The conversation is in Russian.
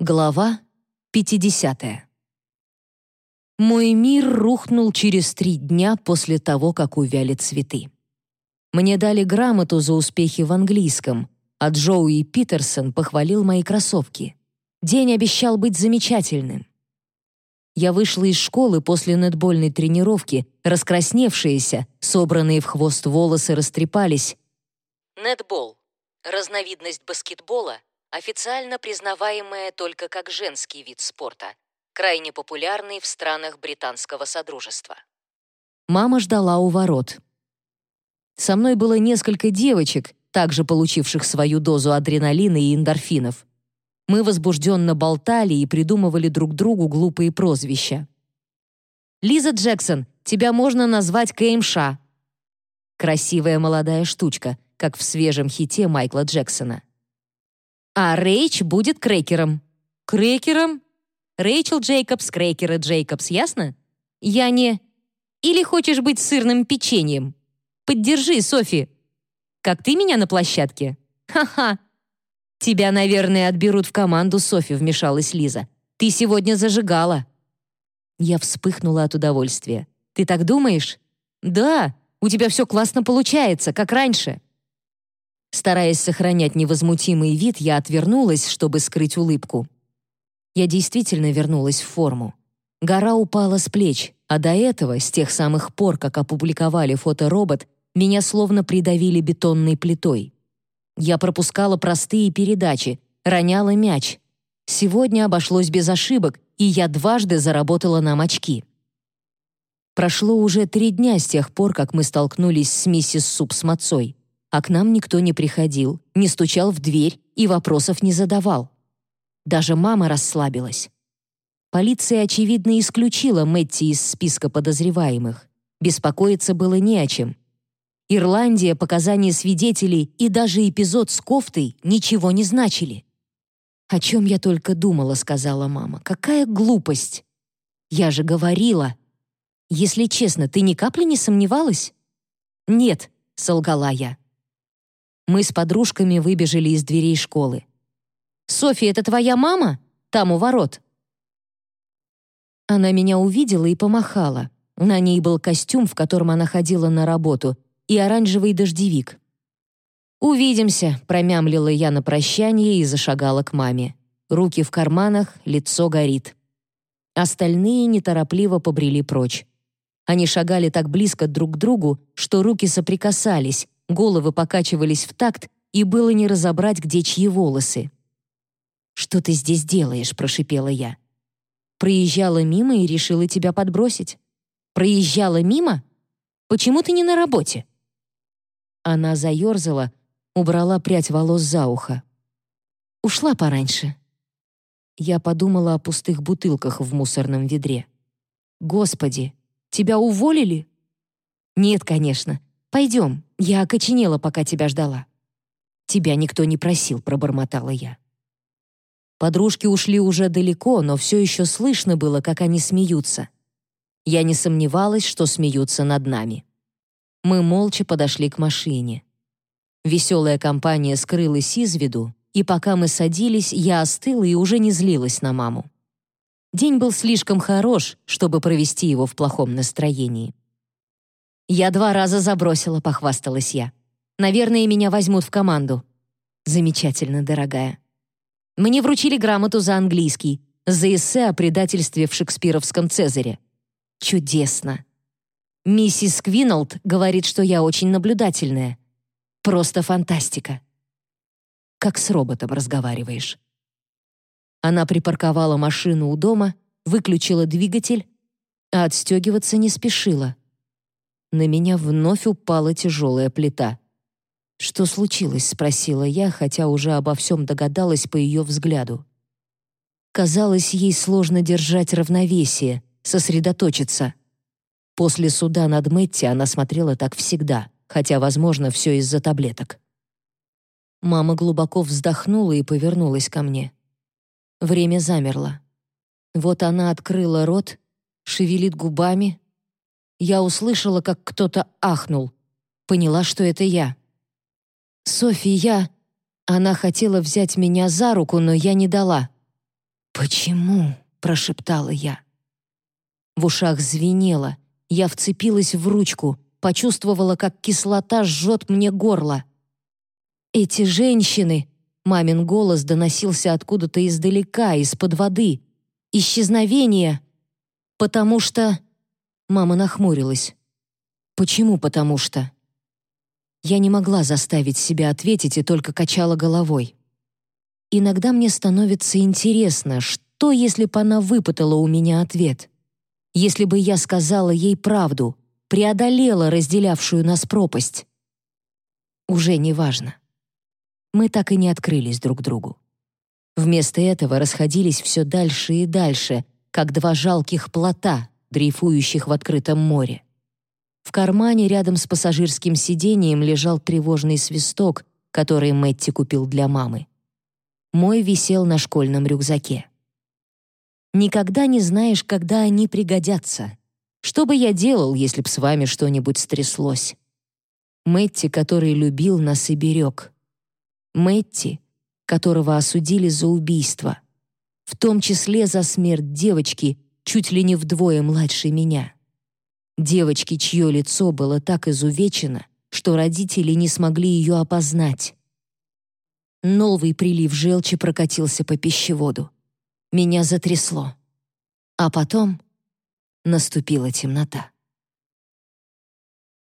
Глава 50. Мой мир рухнул через три дня после того, как увяли цветы. Мне дали грамоту за успехи в английском, а Джоуи Питерсон похвалил мои кроссовки. День обещал быть замечательным. Я вышла из школы после нетбольной тренировки, раскрасневшиеся, собранные в хвост волосы растрепались. Нетбол — разновидность баскетбола, официально признаваемая только как женский вид спорта, крайне популярный в странах британского содружества. Мама ждала у ворот. Со мной было несколько девочек, также получивших свою дозу адреналина и эндорфинов. Мы возбужденно болтали и придумывали друг другу глупые прозвища. «Лиза Джексон, тебя можно назвать Кеймша». Красивая молодая штучка, как в свежем хите Майкла Джексона. А Рейч будет крекером. Крекером? Рэйчел Джейкобс, крекеры Джейкобс, ясно? Я не... Или хочешь быть сырным печеньем? Поддержи, Софи. Как ты меня на площадке? Ха-ха. Тебя, наверное, отберут в команду, Софи, вмешалась Лиза. Ты сегодня зажигала. Я вспыхнула от удовольствия. Ты так думаешь? Да, у тебя все классно получается, как раньше. Стараясь сохранять невозмутимый вид, я отвернулась, чтобы скрыть улыбку. Я действительно вернулась в форму. Гора упала с плеч, а до этого, с тех самых пор, как опубликовали фоторобот, меня словно придавили бетонной плитой. Я пропускала простые передачи, роняла мяч. Сегодня обошлось без ошибок, и я дважды заработала нам очки. Прошло уже три дня с тех пор, как мы столкнулись с миссис Суп с Мацой а к нам никто не приходил, не стучал в дверь и вопросов не задавал. Даже мама расслабилась. Полиция, очевидно, исключила Мэтти из списка подозреваемых. Беспокоиться было не о чем. Ирландия, показания свидетелей и даже эпизод с кофтой ничего не значили. «О чем я только думала», — сказала мама. «Какая глупость!» «Я же говорила!» «Если честно, ты ни капли не сомневалась?» «Нет», — солгала я. Мы с подружками выбежали из дверей школы. «Софья, это твоя мама? Там у ворот». Она меня увидела и помахала. На ней был костюм, в котором она ходила на работу, и оранжевый дождевик. «Увидимся», — промямлила я на прощание и зашагала к маме. Руки в карманах, лицо горит. Остальные неторопливо побрели прочь. Они шагали так близко друг к другу, что руки соприкасались, головы покачивались в такт, и было не разобрать, где чьи волосы. «Что ты здесь делаешь?» — прошипела я. «Проезжала мимо и решила тебя подбросить». «Проезжала мимо? Почему ты не на работе?» Она заерзала, убрала прядь волос за ухо. «Ушла пораньше». Я подумала о пустых бутылках в мусорном ведре. «Господи, тебя уволили?» «Нет, конечно. Пойдем, я окоченела, пока тебя ждала». «Тебя никто не просил», — пробормотала я. Подружки ушли уже далеко, но все еще слышно было, как они смеются. Я не сомневалась, что смеются над нами. Мы молча подошли к машине. Веселая компания скрылась из виду, и пока мы садились, я остыла и уже не злилась на маму. День был слишком хорош, чтобы провести его в плохом настроении. «Я два раза забросила», — похвасталась я. «Наверное, меня возьмут в команду». «Замечательно, дорогая». Мне вручили грамоту за английский, за эссе о предательстве в шекспировском «Цезаре». Чудесно. Миссис Квиналд говорит, что я очень наблюдательная. Просто фантастика. Как с роботом разговариваешь. Она припарковала машину у дома, выключила двигатель, а отстегиваться не спешила. На меня вновь упала тяжелая плита. «Что случилось?» — спросила я, хотя уже обо всем догадалась по ее взгляду. Казалось, ей сложно держать равновесие, сосредоточиться. После суда над Мэтти она смотрела так всегда, хотя, возможно, все из-за таблеток. Мама глубоко вздохнула и повернулась ко мне. Время замерло. Вот она открыла рот, шевелит губами, я услышала, как кто-то ахнул. Поняла, что это я. «Софи, я...» Она хотела взять меня за руку, но я не дала. «Почему?» — прошептала я. В ушах звенело. Я вцепилась в ручку, почувствовала, как кислота жжет мне горло. «Эти женщины!» — мамин голос доносился откуда-то издалека, из-под воды. «Исчезновение!» «Потому что...» Мама нахмурилась. «Почему потому что?» Я не могла заставить себя ответить и только качала головой. Иногда мне становится интересно, что, если бы она выпытала у меня ответ? Если бы я сказала ей правду, преодолела разделявшую нас пропасть? Уже не важно. Мы так и не открылись друг другу. Вместо этого расходились все дальше и дальше, как два жалких плота, дрейфующих в открытом море. В кармане рядом с пассажирским сиденьем лежал тревожный свисток, который Мэтти купил для мамы. Мой висел на школьном рюкзаке. Никогда не знаешь, когда они пригодятся. Что бы я делал, если б с вами что-нибудь стряслось? Мэтти, который любил нас и берег. Мэтти, которого осудили за убийство, в том числе за смерть девочки, чуть ли не вдвое младше меня. Девочки, чье лицо было так изувечено, что родители не смогли ее опознать. Новый прилив желчи прокатился по пищеводу. Меня затрясло. А потом наступила темнота.